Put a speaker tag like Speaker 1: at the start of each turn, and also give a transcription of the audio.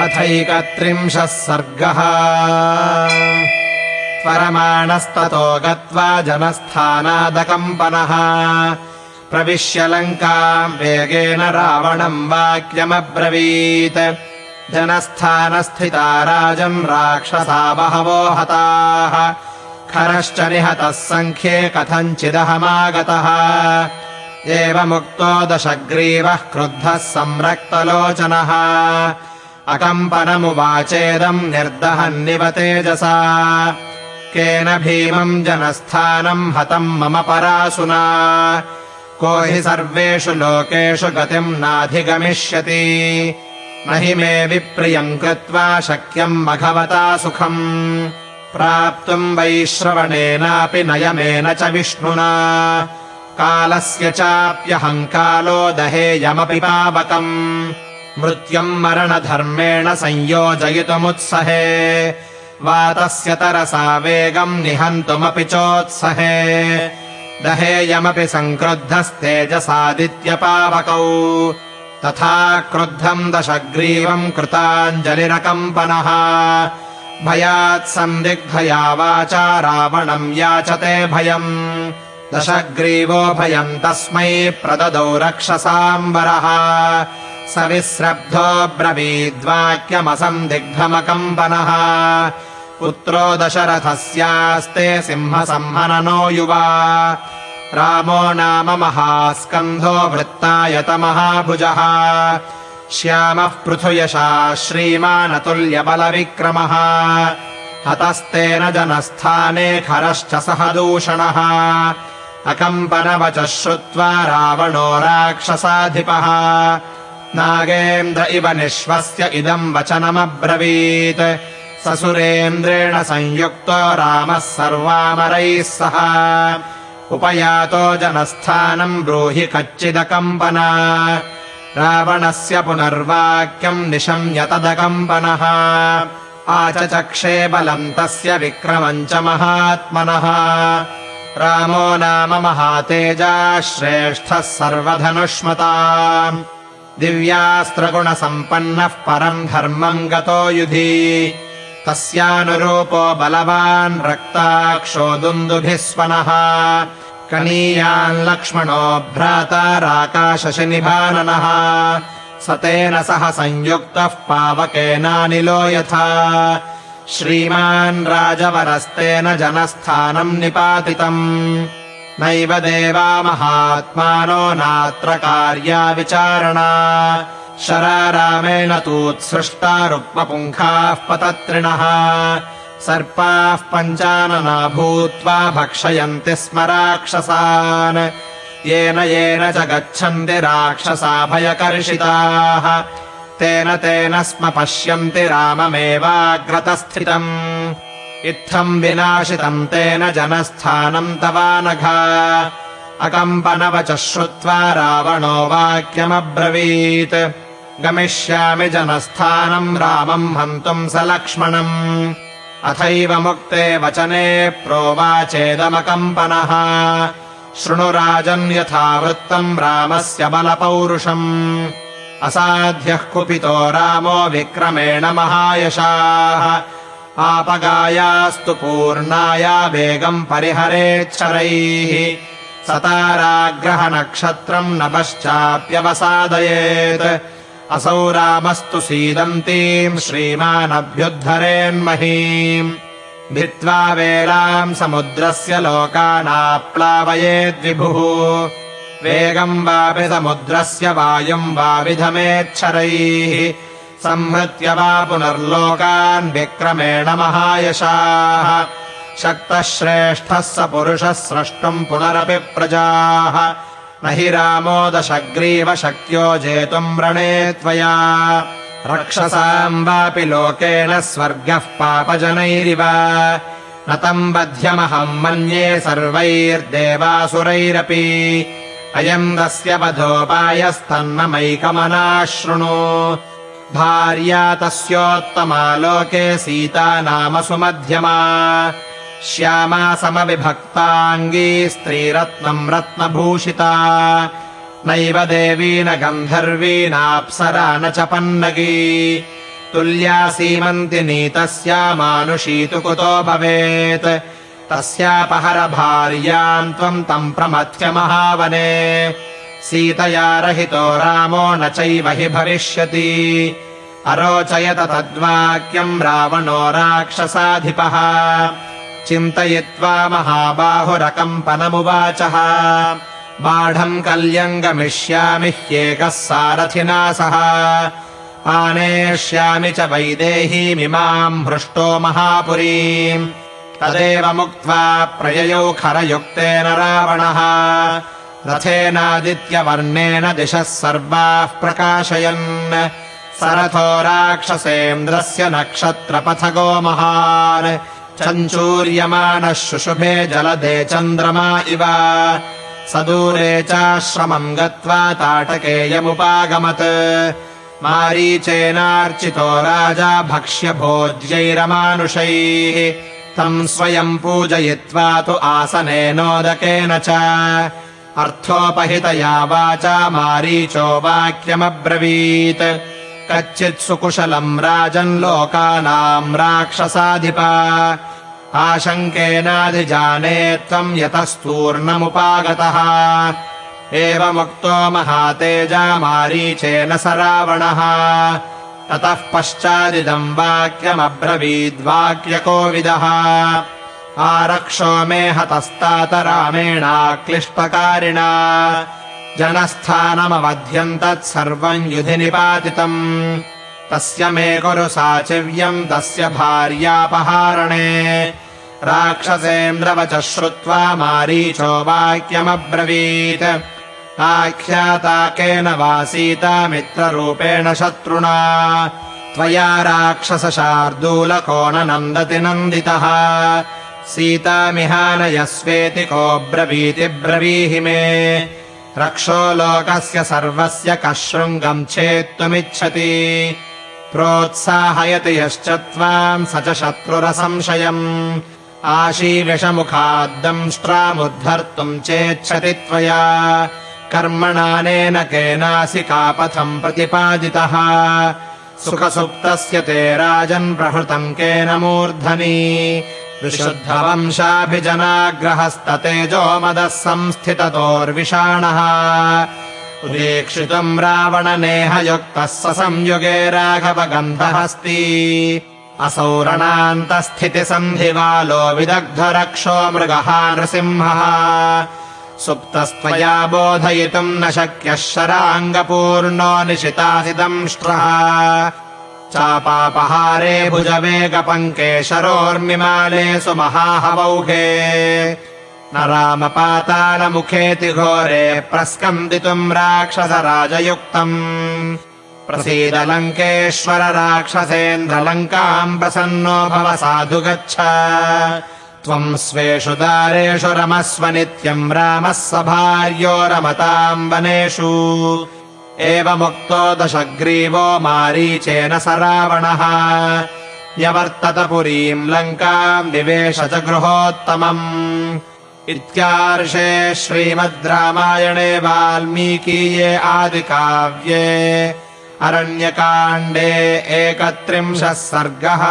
Speaker 1: अथैकत्रिंशः सर्गः। त्वरमाणस्ततो गत्वा जनस्थानादकम्पनः प्रविश्य लङ्काम् वेगेन रावणम् वाक्यमब्रवीत्। जनस्थानस्थिता राजन् राक्षसा बहवो हताः। खरश्च निहतः सङ्ख्ये कथञ्चिदहमागतः। एवमुक्तो दशग्रीवः क्रुद्धः संरक्तलोचनः अकम्पनमुवाचेदम् निर्दहन्निव तेजसा। केन भीमम् जनस्थानम् हतम् मम परासुना को हि सर्वेषु लोकेषु गतिम् नाधिगमिष्यति। न हि मे विप्रियम् कृत्वा शक्यम् मघवता सुखम्। प्राप्तुम् वैश्रवणेनापि नयमेन च विष्णुना। कालस्य चाप्यहङ्कालो दहेयमपि पावकम् मृत्युम् मरणधर्मेण संयोजयितुमुत्सहे। वातस्य तरसा वेगम् निहन्तुमपि चोत्सहे। दहेयमपि सङ्क्रुद्धस्तेजसादित्यपावकौ तथा क्रुद्धम् दशग्रीवम् कृताञ्जलिरकम्पनः। भयात् सन्दिग्धया वाचा रावणम् याचते भयम्। दशग्रीवो भयम् तस्मै प्रददौ रक्षसाम्बरः स विस्रब्धो ब्रवीद्वाक्यमसन्दिग्धमकम्पनः पुत्रो दशरथस्यास्ते सिंहसंहननो युवा। रामो नाम महास्कन्धो वृत्तायतमहाभुजः श्यामः पृथुयशा श्रीमानतुल्यबलविक्रमः। हतस्तेन जनस्थाने खरश्च सह दूषणः अकम्पनवचः श्रुत्वा रावणो राक्षसाधिपः नागेन्द्र इव निःश्वस्य इदम् वचनमब्रवीत्। ससुरेन्द्रेण संयुक्तो रामः सर्वामरैः सह। उपयातो जनस्थानम् ब्रूहि कच्चिदकम्पना। रावणस्य पुनर्वाक्यम् निशम्यतदकम्पनः आचचक्षे बलम् तस्य विक्रमम् च महात्मनः। रामो नाम महातेजा श्रेष्ठः सर्वधनुष्मता दिव्यास्त्रगुणसम्पन्नः परम् धर्मम् गतो युधि। तस्यानुरूपो बलवान् रक्ताक्षो दुन्दुभिस्वनः कनीयान् लक्ष्मणो भ्राताराकाशनिभाननः स तेन सह संयुक्तः पावकेनानिलो यथा। श्रीमान् राजवरस्तेन जनस्थानम् निपातितम् नैव देवा महात्मानो नात्र कार्या विचारणा। शरारामेण तूत्सृष्टा रुक्मपुङ्खाः पतत्रिणः। सर्पाः पञ्चानना भूत्वा भक्षयन्ति स्म राक्षसान् येन येन च गच्छन्ति राक्षसा भयकर्षिताः तेन तेन स्म पश्यन्ति राममेवाग्रतस्थितम् इत्थम् विनाशितम् तेन जनस्थानम् तवानघा। अकम्पनवचः श्रुत्वा रावणो वाक्यमब्रवीत्। गमिष्यामि जनस्थानम् रामम् हन्तुम् स लक्ष्मणम्। अथैव मुक्ते वचने प्रोवाचेदमकम्पनः। शृणु राजन् यथा वृत्तम् रामस्य बलपौरुषम्। असाध्यः कुपितो रामो विक्रमेण महायशाः आपगायास्तु पूर्णाया वेगम् परिहरेच्छरैः सताराग्रहनक्षत्रम् न पश्चाप्यवसादयेत् असौ रामस्तु सीदन्तीम् श्रीमानभ्युद्धरेन्महीम् भित्त्वा वेलाम् समुद्रस्य लोकानाप्लावयेद्विभुः वेगम् वापि समुद्रस्य वायुम् वाविधमेच्छरैः संहृत्य वा पुनर्लोकान् विक्रमेण महायशाः। शक्तः स पुरुषः स्रष्टुम् पुनरपि प्रजाः। न हि रामो दशग्रीव शक्यो जेतुम् रणे त्वया। रक्षसाम् वापि लोकेन स्वर्गः पापजनैरिव। न तम् बध्यमहम् मन्ये सर्वैर्देवासुरैरपि। अयम् तस्य वधोपायस्तन्नमैकमनाशृणु भार्या तस्योत्तमा लोके सीता नाम सुमध्यमा। श्यामा समविभक्ताङ्गी स्त्रीरत्नम् रत्नभूषिता। नैव देवी न गन्धर्वी नाप्सरा न च पन्नगी। तुल्या सीमन्ति नीतस्या मानुषी तु कुतो भवेत्। तस्यापहरभार्याम् त्वम् तम् प्रमथ्य महावने सीतया रहितो रामो न चैव हि भविष्यति। अरोचयत तद्वाक्यम् रावणो राक्षसाधिपः। चिन्तयित्वा महाबाहुरकम्पनमुवाचः। बाढम् कल्यम् गमिष्यामि ह्येकः सारथिना सह आनेष्यामि च वैदेहीमिमाम् हृष्टो महापुरीम् तदेव मुक्त्वा प्रययौ खरयुक्तेन रावणः रथेनादित्यवर्णेन दिशः सर्वाः प्रकाशयन्। सरथो राक्षसेन्द्रस्य नक्षत्रपथगो महान्। चञ्चूर्यमानः शुशुभे जलदे चन्द्रमा इव। सदूरे चाश्रमम् गत्वा ताटकेयमुपागमत्। मारीचेनार्चितो राजा भक्ष्यभोज्यैरमानुषैः। तम् स्वयम् पूजयित्वा तु आसनेनोदकेन च अर्थोपहितया वाचा मारीचो वाक्यमब्रवीत्। कच्चित् सुकुशलम् राजन् लोकानाम् राक्षसाधिपा। आशङ्केनाधिजाने त्वम् यतस्तूर्णमुपागतः। एवमुक्तो महातेजा मारीचेन स रावणः। ततः पश्चादिदम् वाक्यमब्रवीद्वाक्यकोविदः आरक्षो मे हतस्तात रामेणाक्लिष्टकारिणा। जनस्थानमवध्यम् तत्सर्वम् युधि निपातितम्। तस्य मे कुरु साचिव्यम् तस्य भार्यापहारणे। राक्षसेन्द्रवचः श्रुत्वा मारीचो वाक्यमब्रवीत्। आख्याता केन वा सीता मित्ररूपेण शत्रुणा। त्वया राक्षसशार्दूलको न नन्दति नन्दितः सीतामिहानयस्वेति को ब्रवीति ब्रवीहि मे। रक्षो लोकस्य सर्वस्य कः शृङ्गम् छेत्तुमिच्छति। प्रोत्साहयति यश्च त्वाम् स च शत्रुरसंशयम् आशीविषमुखाद्दंष्ट्रामुद्धर्तुम् चेच्छति त्वया। कर्मणानेन केनासि कापथम् प्रतिपादितः। सुखसुप्तस्य ते राजन् प्रहृतम् केन मूर्धनि विशुद्धवंशाभिजनाग्रहस्ततेजो मदः संस्थिततोर्विषाणः। उदीक्षितुम् रावणनेहयुक्तः स संयुगे राघवगन्धहस्ति। असौ रणान्तस्थितिसन्धिवालो विदग्धरक्षो मृगः नृसिंहः। सुप्तस्त्वया बोधयितुम् न शक्यः शराङ्गपूर्णो निशितासिदंष्ट्रः चापापहारे भुजवेगपङ्के शरोर्मिमाले सुमहाहवौहे न रामपातालमुखेति घोरे प्रस्कन्दितुम् राक्षसराजयुक्तम् प्रसीद लङ्केश्वर राक्षसेन्द्रलङ्काम् प्रसन्नो भव साधु गच्छ त्वम् स्वेषु दारेषु रमस्व नित्यम् रामः स भार्यो रमताम् वनेषु एवमुक्तो दशग्रीवो मारीचेन स रावणः न्यवर्तत पुरीम् लङ्काम् विवेश च गृहोत्तमम् इत्यार्षे श्रीमद् रामायणे वाल्मीकीये आदिकाव्ये। अरण्यकाण्डे एकत्रिंशः सर्गः